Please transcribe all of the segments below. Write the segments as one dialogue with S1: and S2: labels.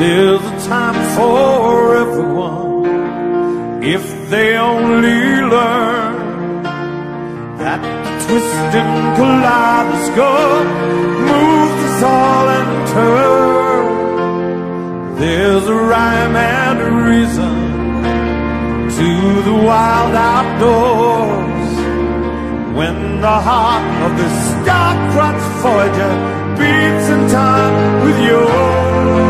S1: There's a time for everyone if they only learn that the twisting kaleidoscope moves us all in turn. There's a rhyme and a reason to the wild outdoors when the heart of the star-crossed Voyager beats in time with yours.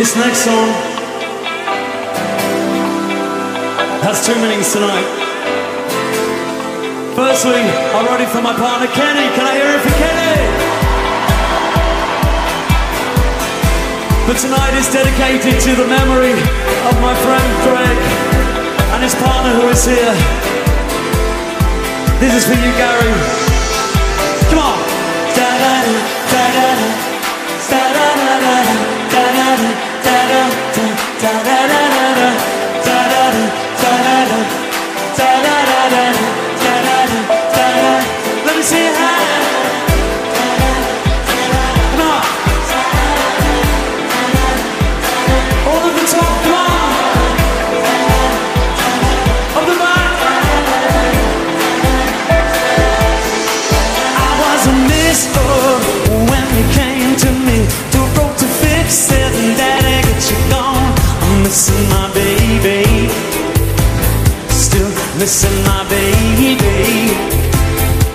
S2: This next song has two meanings tonight. Firstly, I wrote it for my partner Kenny. Can I hear it for Kenny? But tonight is dedicated to the memory of my friend Greg and his partner who is here. This is for you, Gary. missing my baby.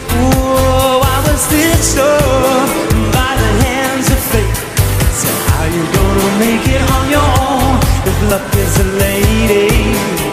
S2: Oh, I was this sure by the hands of fate. So how you gonna make it on your own if luck is a lady?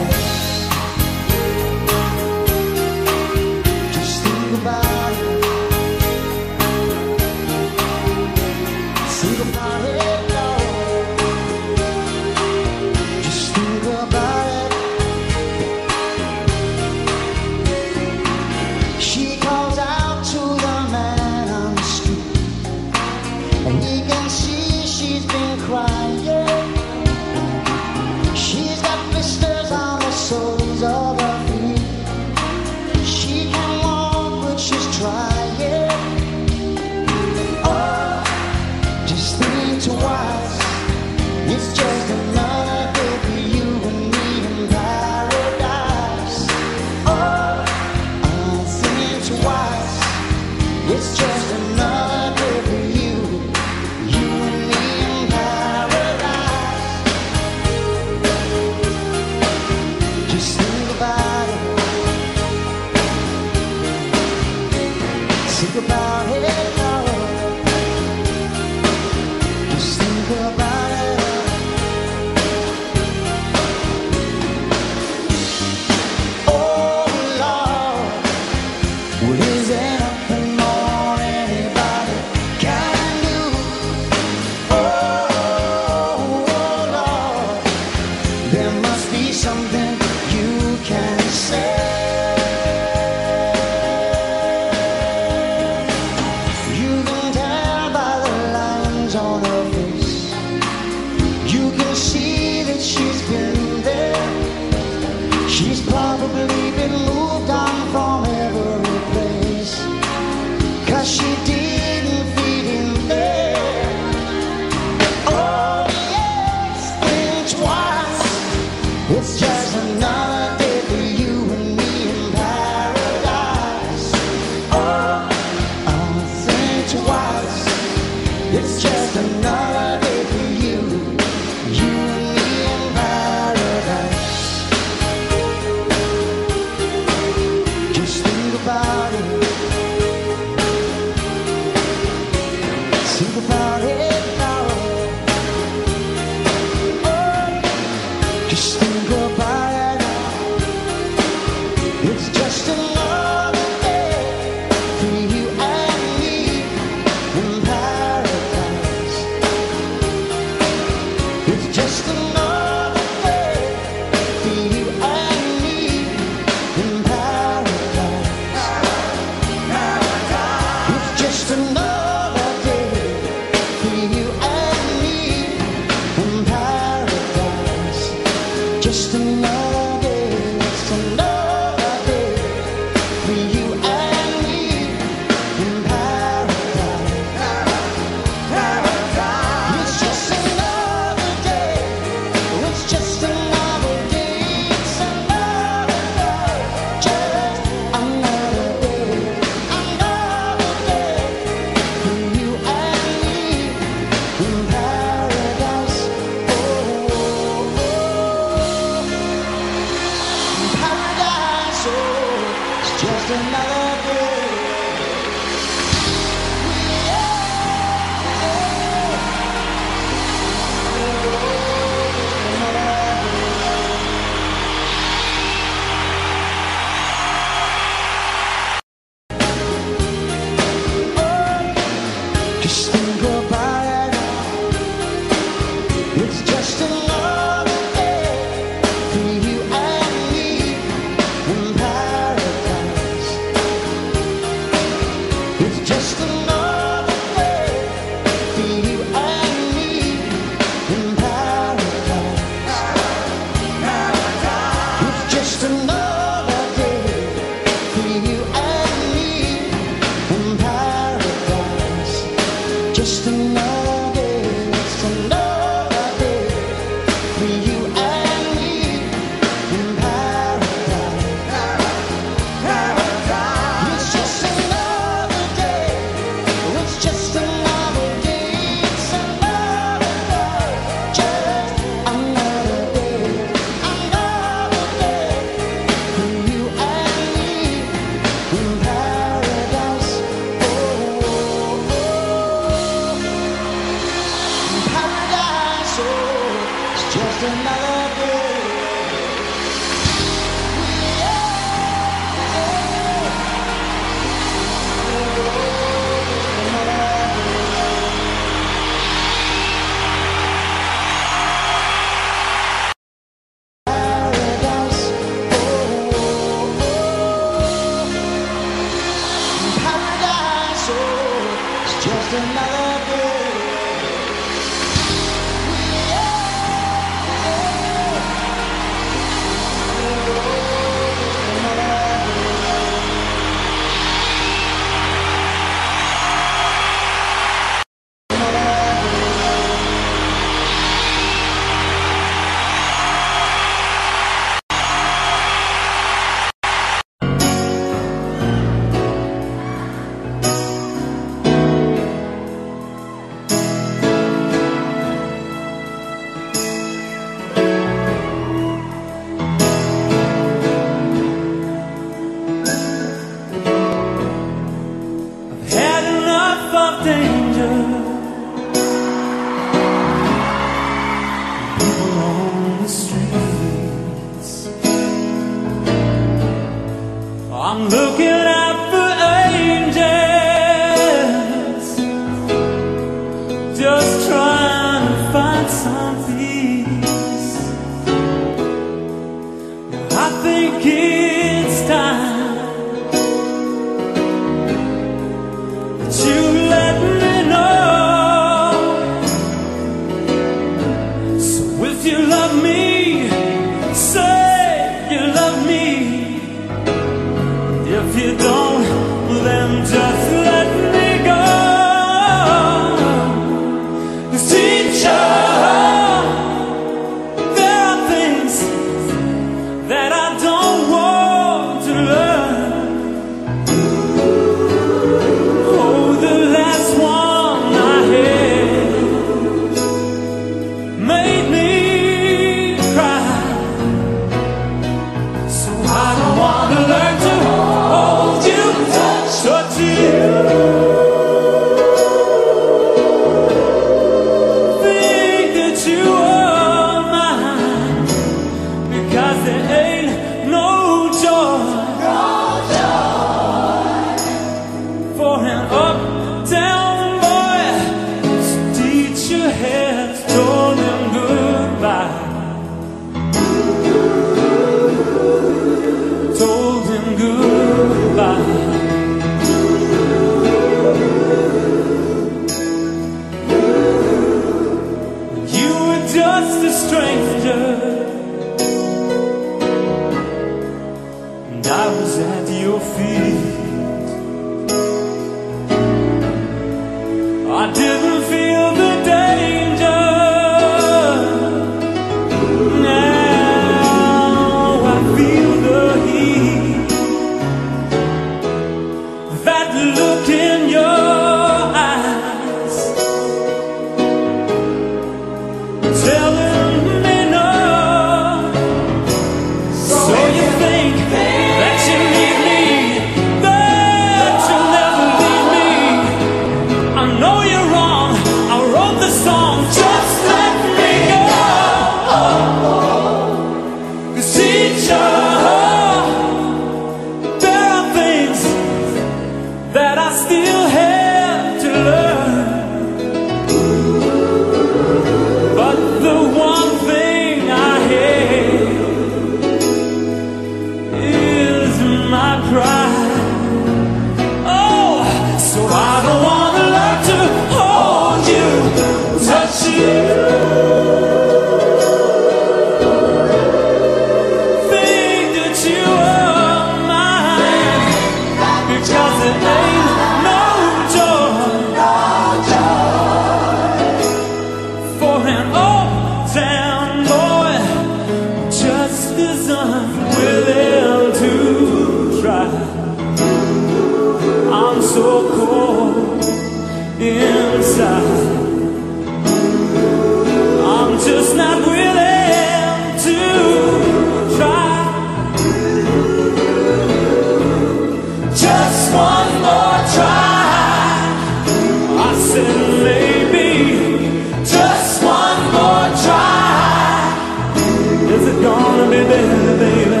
S1: gonna be better, baby.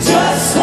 S1: Just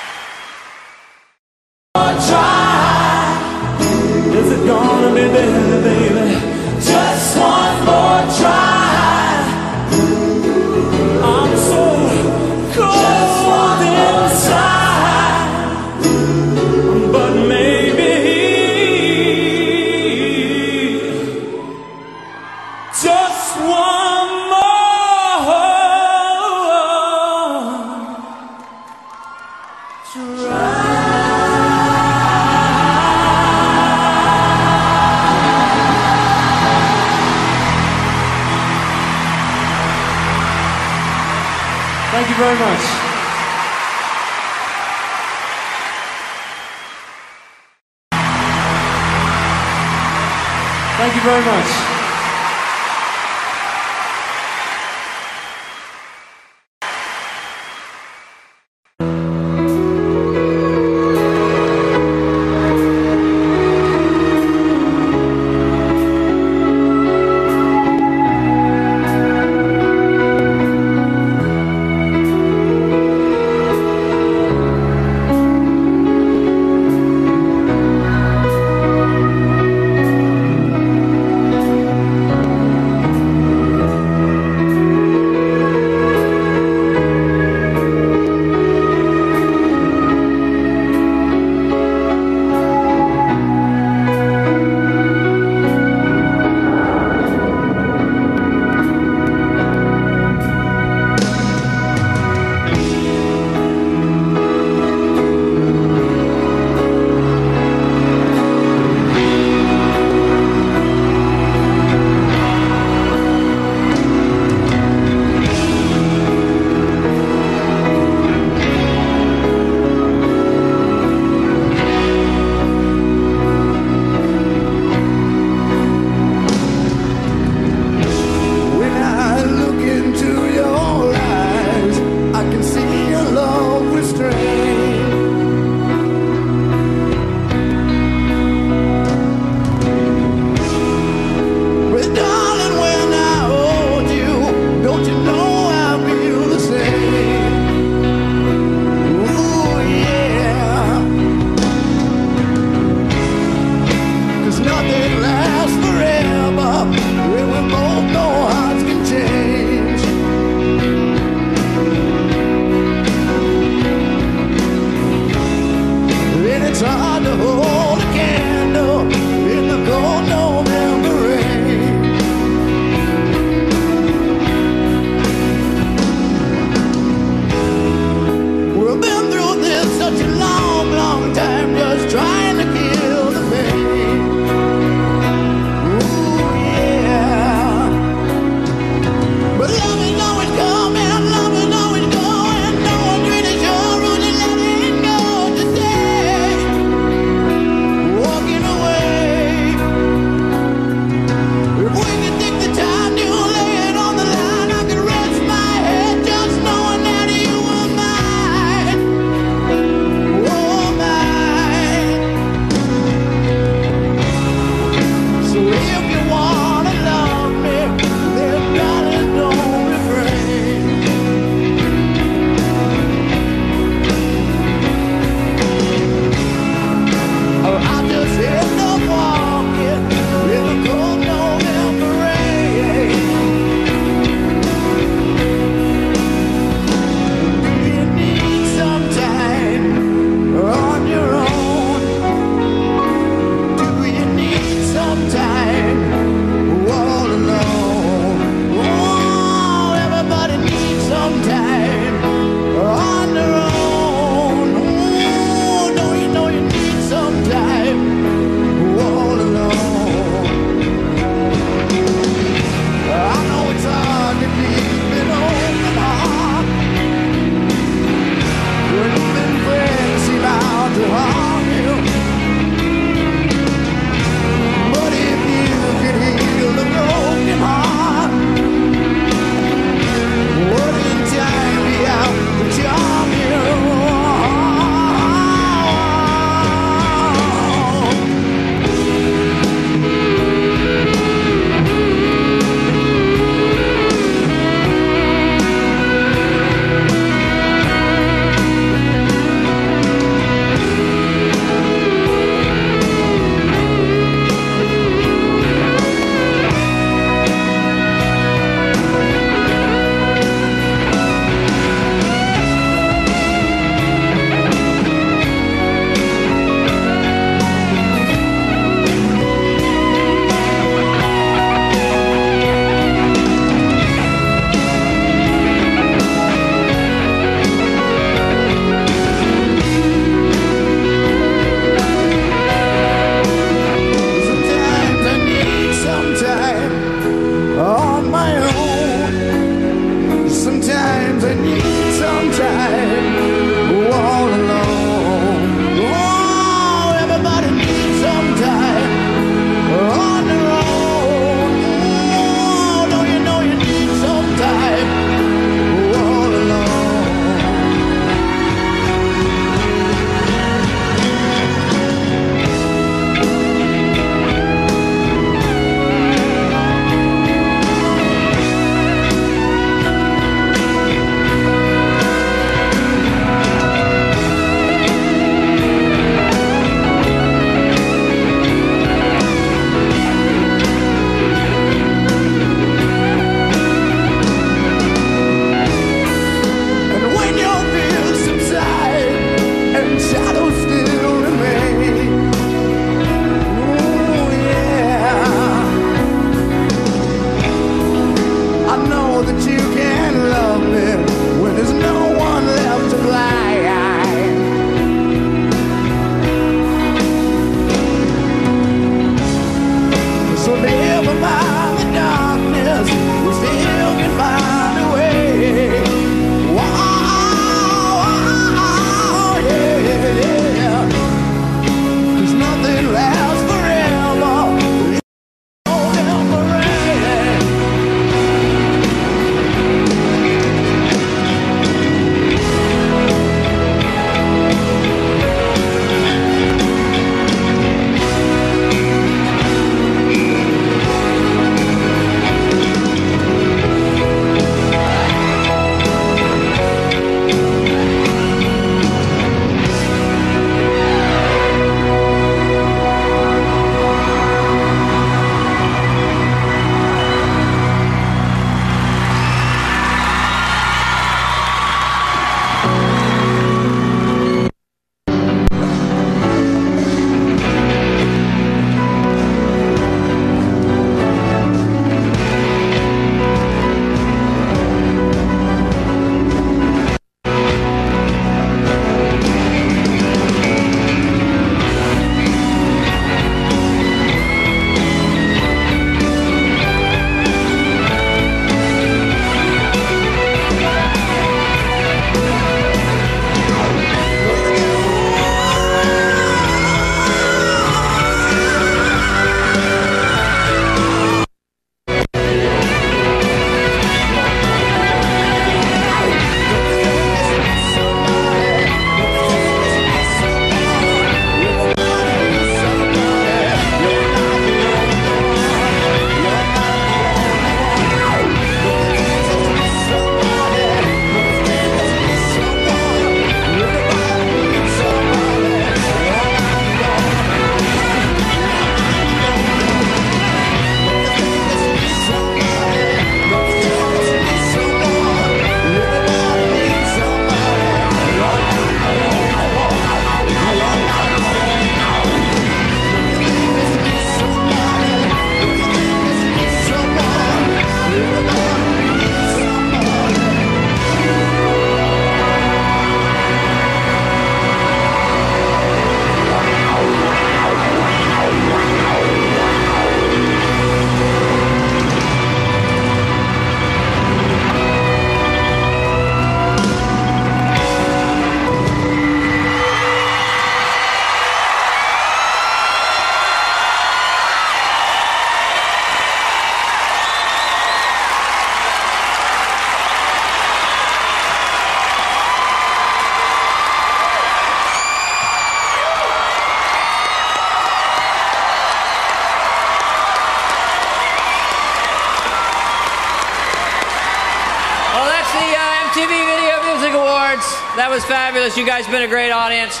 S1: You
S3: guys been a great audience.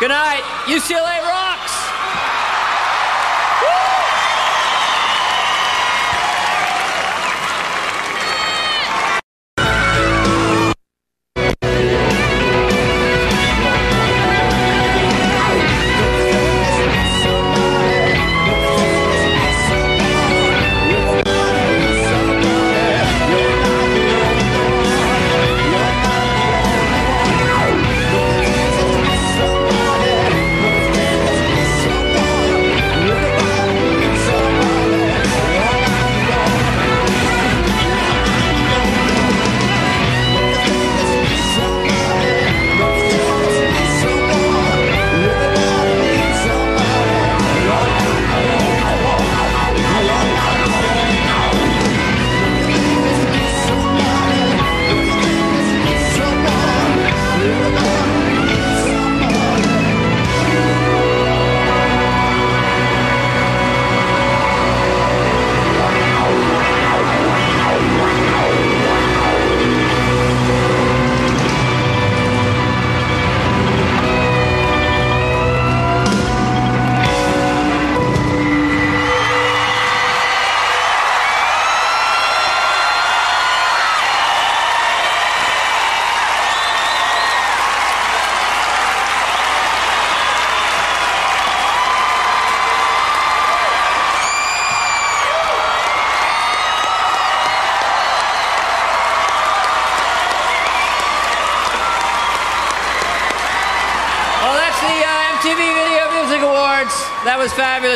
S3: Good night.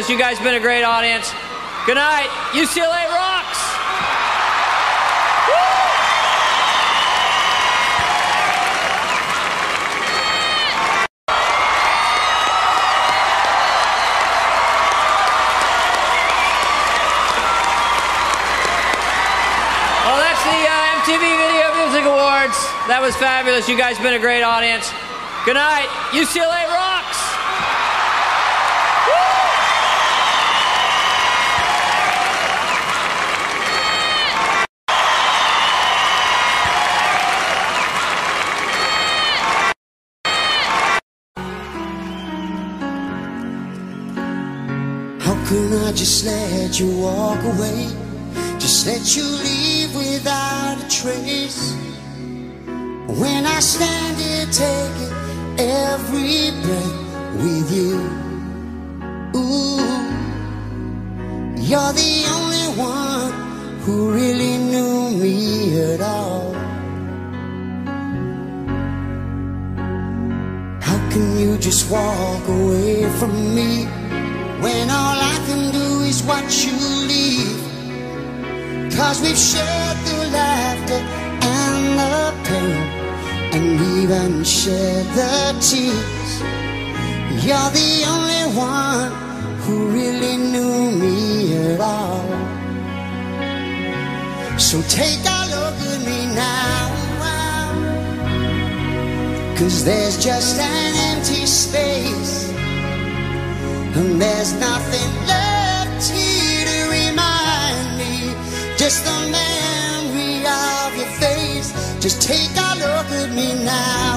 S3: You guys been a great audience. Good night. UCLA rocks. Well, that's the uh, MTV Video Music Awards. That was fabulous. You guys have been a great audience. Good night. UCLA
S4: you walk away? Just let you leave without a trace. When I stand here taking every breath with you. There's nothing left here to remind me. Just the memory of your face. Just take a look at me now.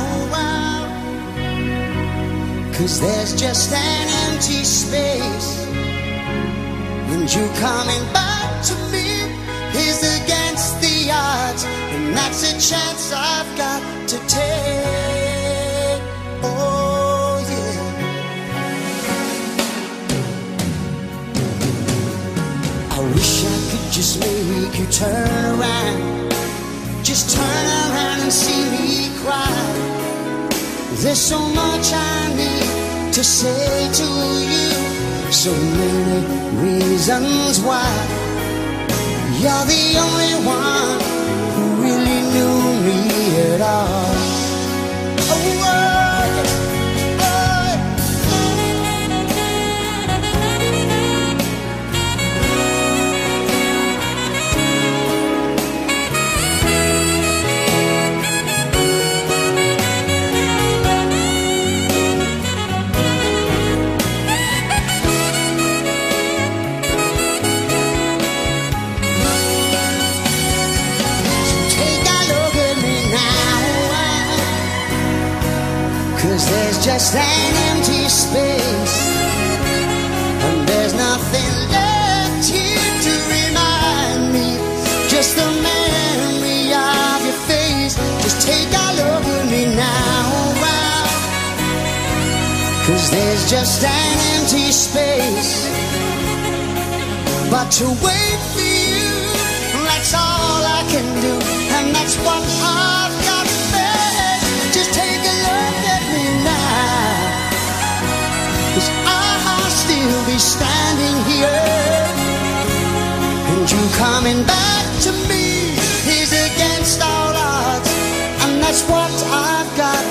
S4: Cause there's just an empty space. And you coming back to me is against the odds. And that's a chance I've got to take. Just make you turn around. Just turn around and see me cry. There's so much I need to say to you. So many reasons why. You're the only one who really knew me at all.
S2: Cause there's just an empty space. And there's nothing left here to remind me. Just the memory of your face. Just take a look at me now, wow. Cause there's just an empty space. But to wait for you That's all I can do. And that's what I And you coming back to me? is against all odds, and that's what I've got.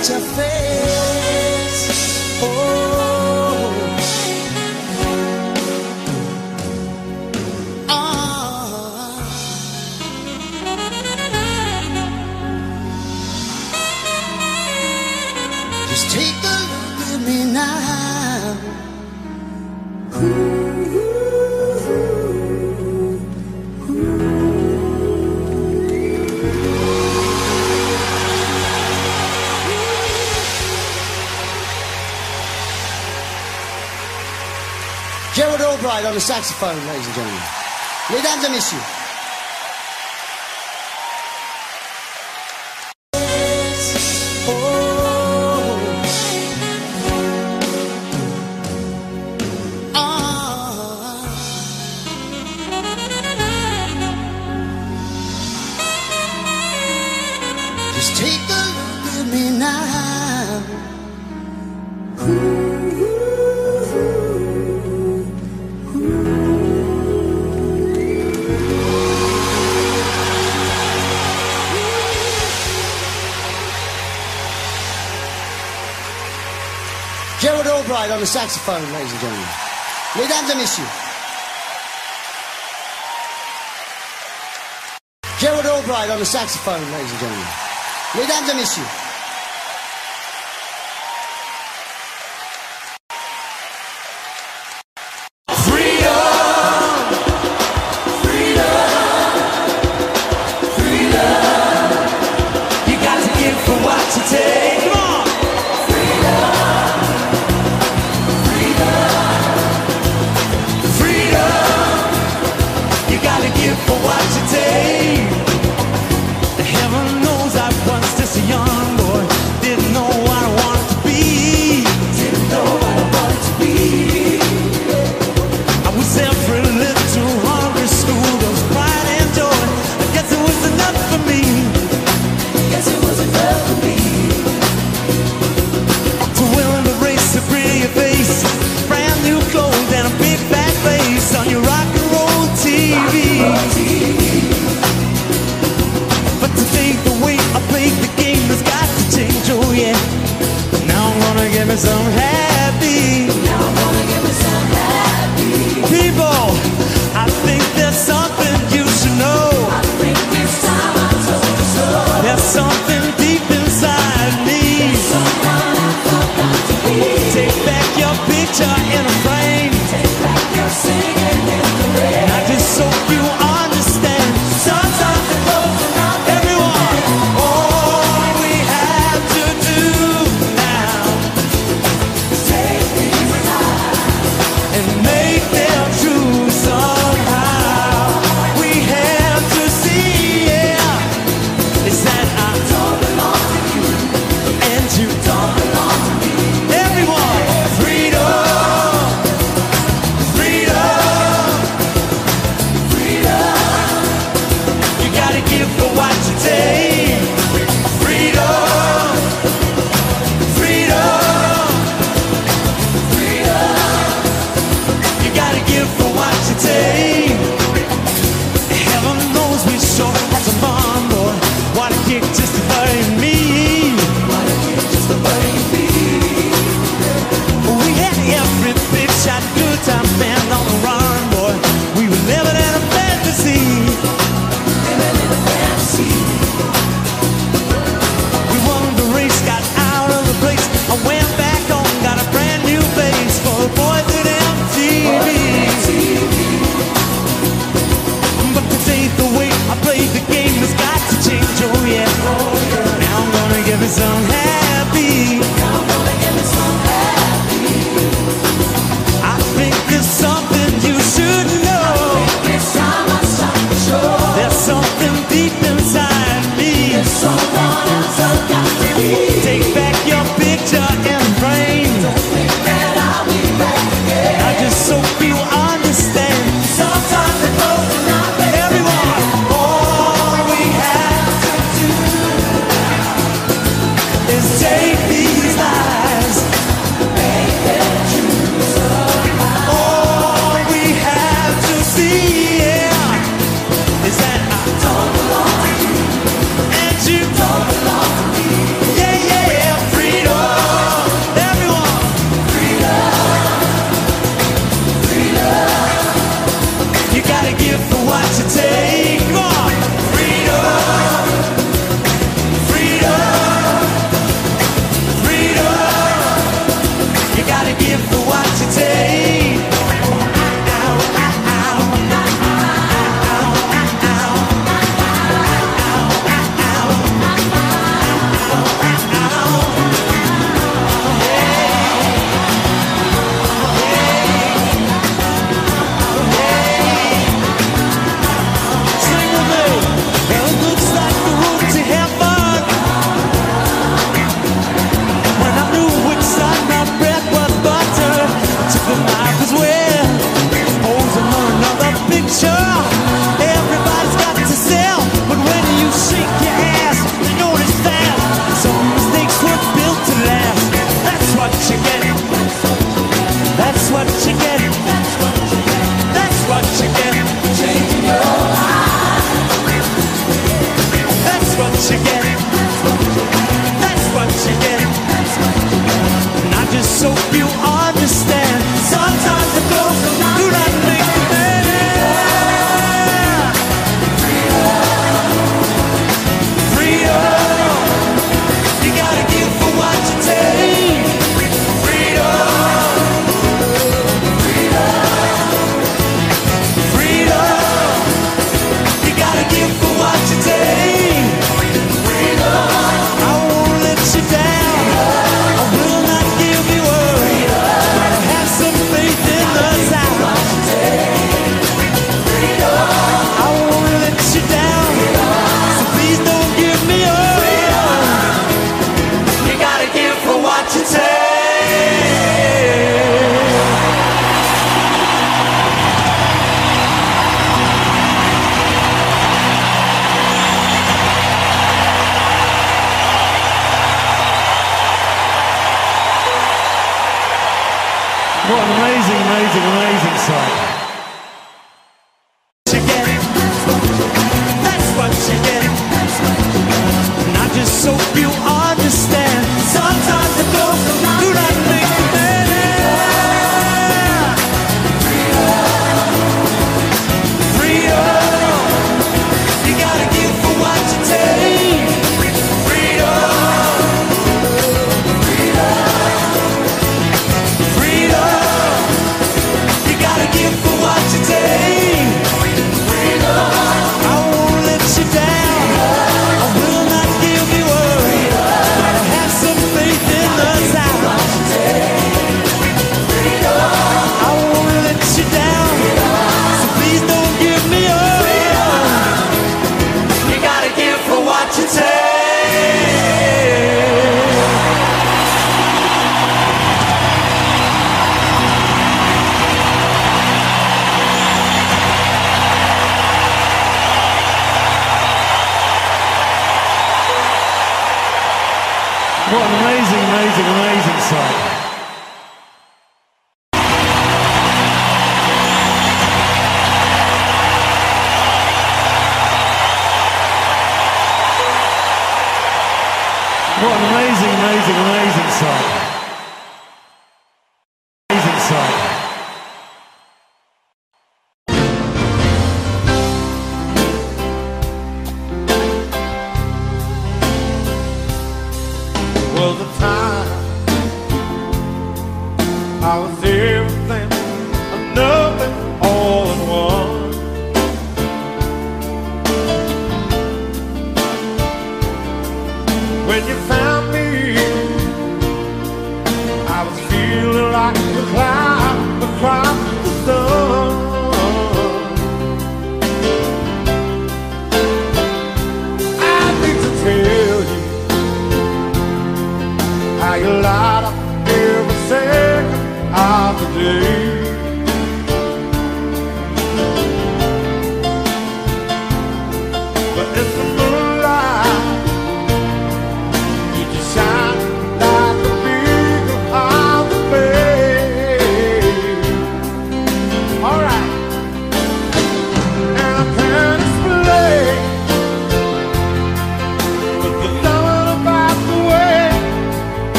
S2: on the saxophone, ladies and gentlemen. Mesdames et messieurs. saxophone, ladies and gentlemen. Mesdames et messieurs. Gerald Albright on the saxophone, ladies and gentlemen. Mesdames et messieurs.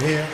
S4: here.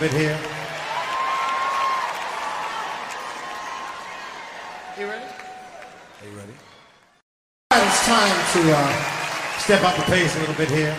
S4: bit here.
S1: You ready?
S4: Are you ready? It's time to uh, step up the pace a little bit here.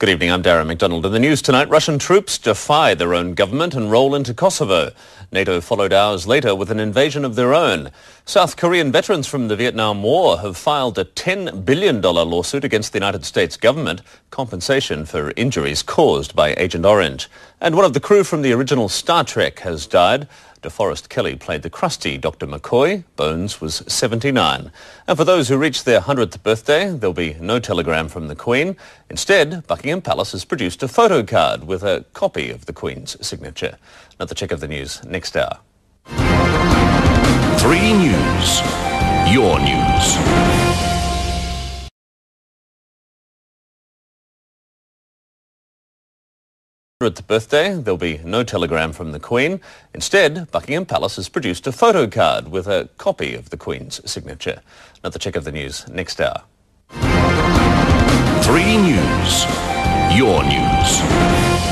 S5: Good evening, I'm Darren McDonald. In the news tonight, Russian troops defy their own government and roll into Kosovo. NATO followed hours later with an invasion of their own. South Korean veterans from the Vietnam War have filed a $10 billion lawsuit against the United States government, compensation for injuries caused by Agent Orange. And one of the crew from the original Star Trek has died. DeForest Kelley played the crusty Dr. McCoy. Bones was 79. And for those who reach their 100th birthday, there'll be no telegram from the Queen. Instead, Buckingham Palace has produced a photo card with a copy of the Queen's signature. Another check of the news next hour.
S6: Three News. Your news.
S5: 100th birthday, there'll be no telegram from the Queen. Instead, Buckingham Palace has produced a photo card with a copy of the Queen's signature. Another check of the news next hour.
S6: Three News. Your news.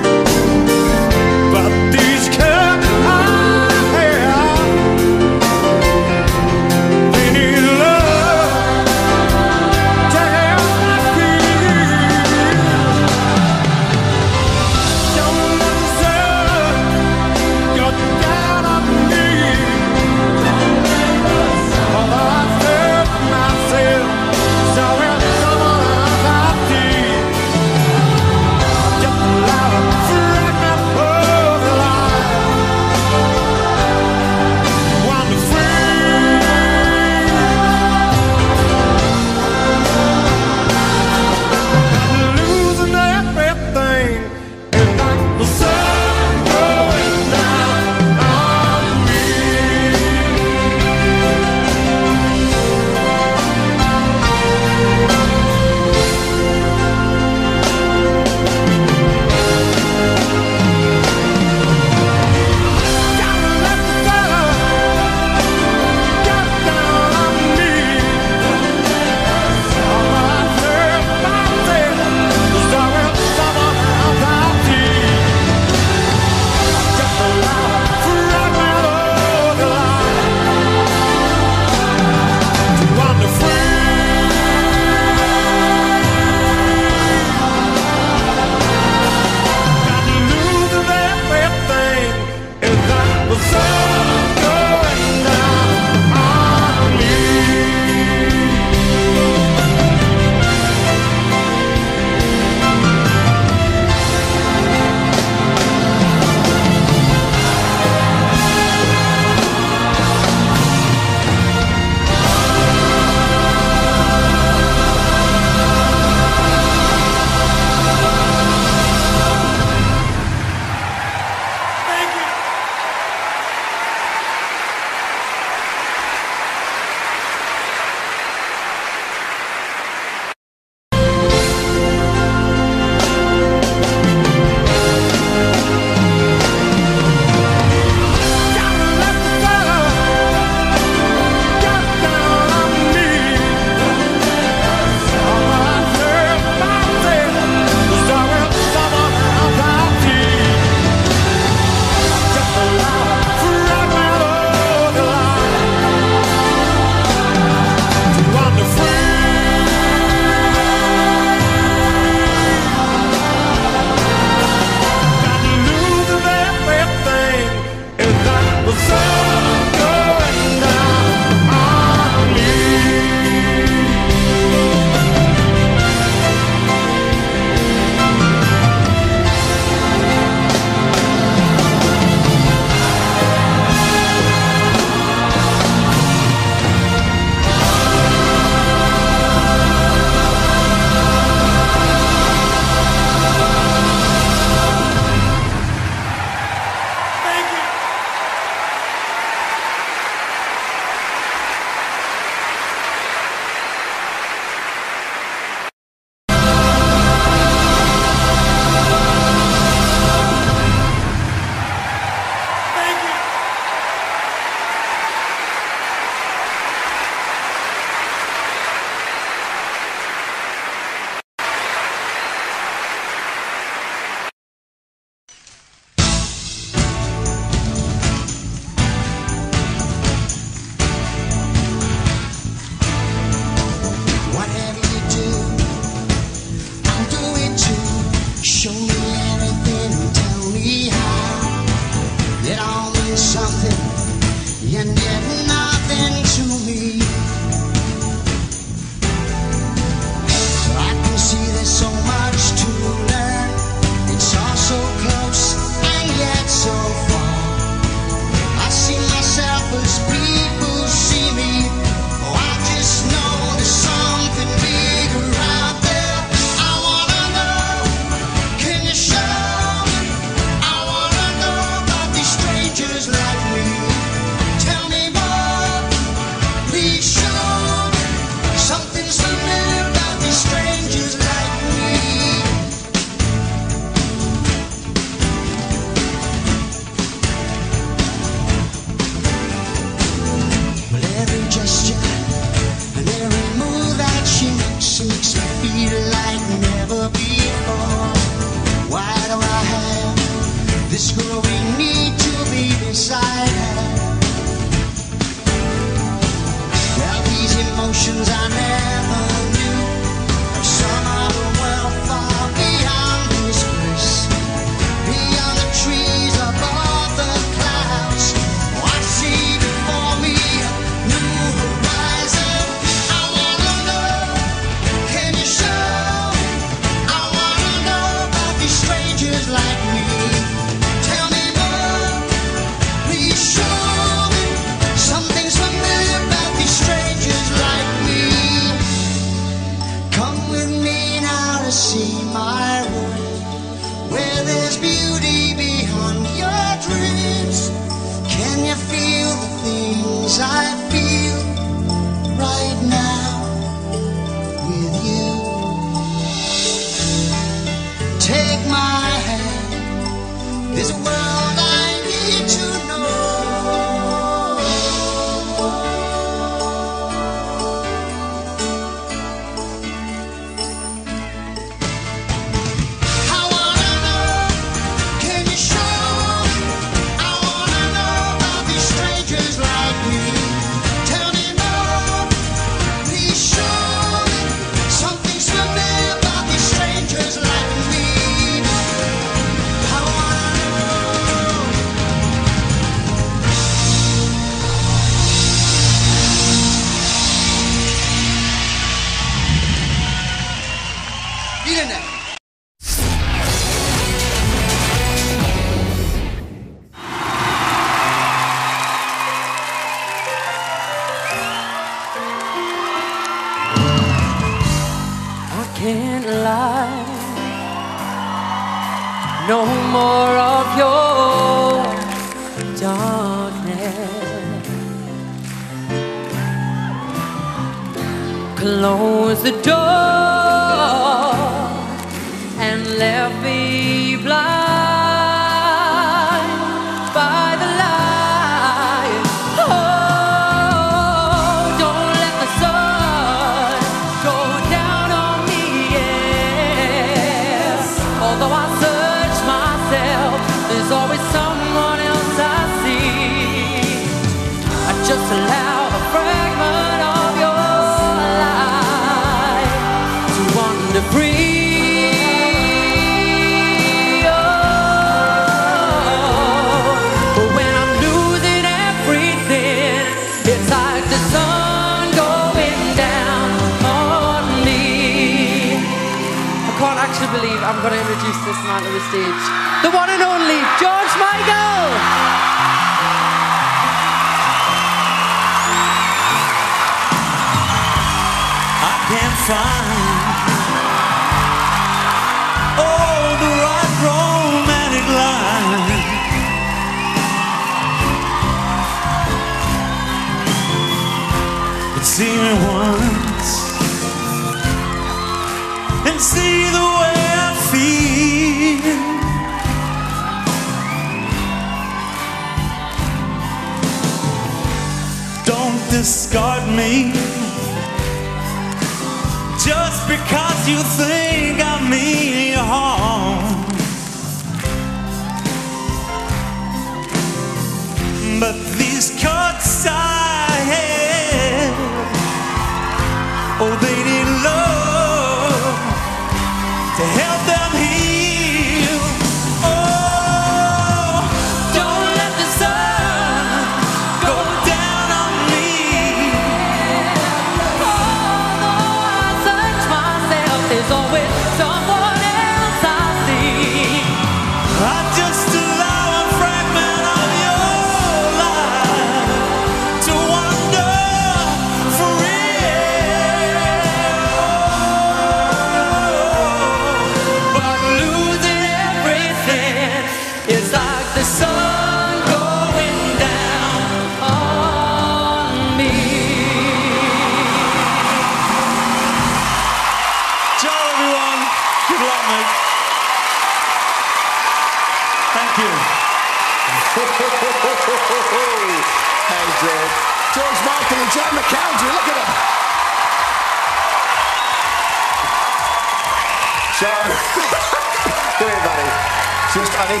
S1: Just,
S7: I
S4: need.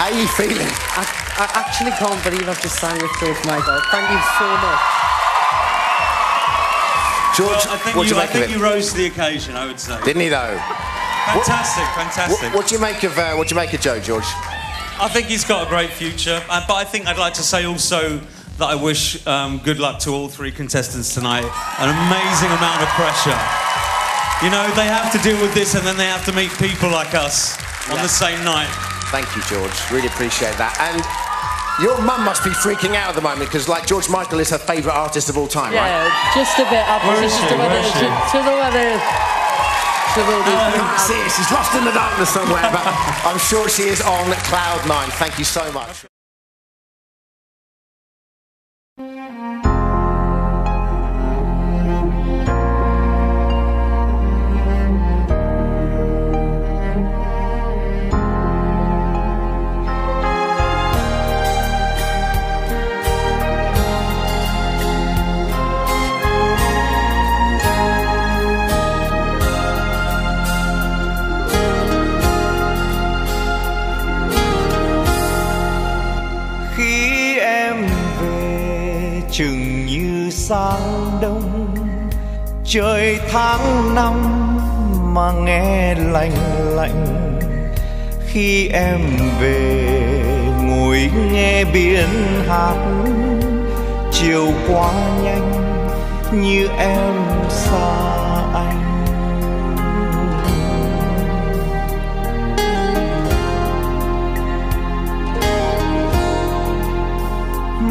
S8: How are you feeling?
S9: I, I actually can't believe I've just sang with George Michael. Thank you so much.
S8: George,
S2: Well, I think,
S8: what do
S2: you,
S8: you
S2: I think
S8: of
S2: you rose to the occasion, I would say.
S8: Didn't he though?
S2: Fantastic, fantastic.
S8: What, what do you make of uh, what do you make of Joe, George?
S2: I think he's got a great future, uh, but I think I'd like to say also that I wish um, good luck to all three contestants tonight. An amazing amount of pressure. You know, they have to deal with this and then they have to meet people like us on
S8: Yeah.
S2: the same night.
S8: Thank you, George. Really appreciate that. And your mum must be freaking out at the moment because, like, George Michael is her favourite artist of all time, right?
S9: Yeah, just a bit. Up.
S2: Where is
S9: just
S2: she?
S9: a.
S2: Where is she?
S9: To the weather. To the oh,
S8: I can't see her. She's lost in the darkness somewhere, but I'm sure she is on cloud nine. Thank you so much.
S10: Trời tháng năm mà nghe lạnh lạnh, khi em về ngồi nghe biển hát. Chiều quá nhanh như em xa anh.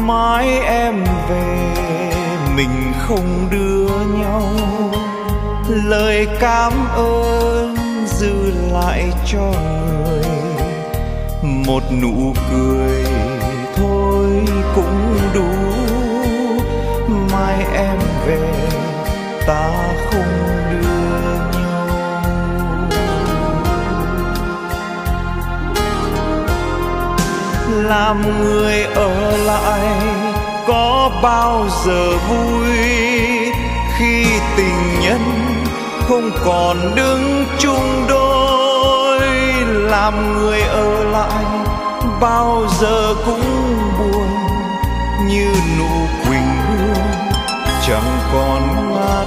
S10: Mãi em về mình không đưa nhau. Lời cảm ơn dư lại cho người. Một nụ cười thôi cũng đủ. Mai em về, ta không đưa nhau. Làm người ở lại có bao giờ vui khi tình nhân không còn đứng chung đôi, làm người ở lại bao giờ cũng buồn như nụ quỳnh hương chẳng còn ngát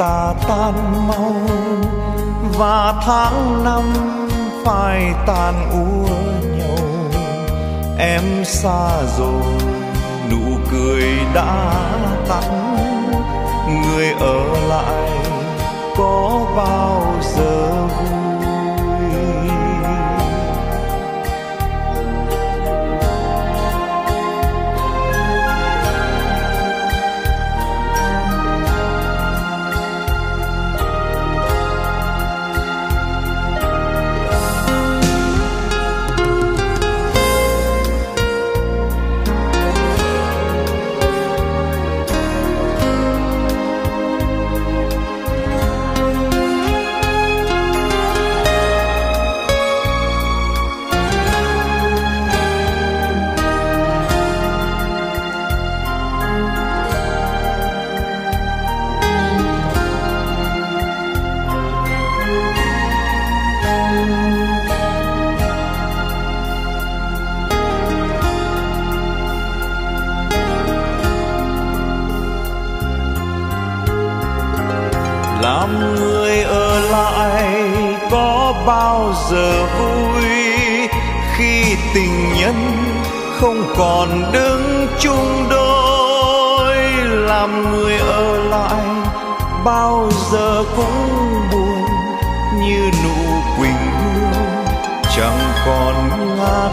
S10: ta tan mau, và tháng năm phải tàn úa nhau. Em xa rồi, nụ cười đã tắt. Người ở lại có bao không còn đứng chung đôi, làm người ở lại bao giờ cũng buồn như nụ quỳnh hương, chẳng còn ngát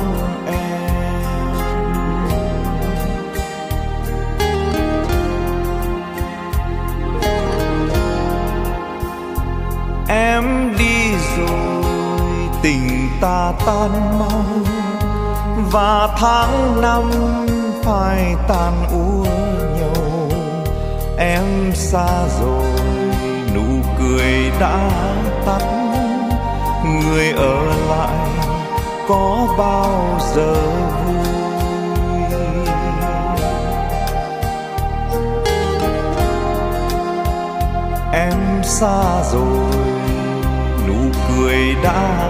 S10: ta tan mau, và tháng năm phải tàn úa nhau em xa rồi, nụ cười đã tắt. Người ở lại có bao giờ vui? Em xa rồi, nụ cười đã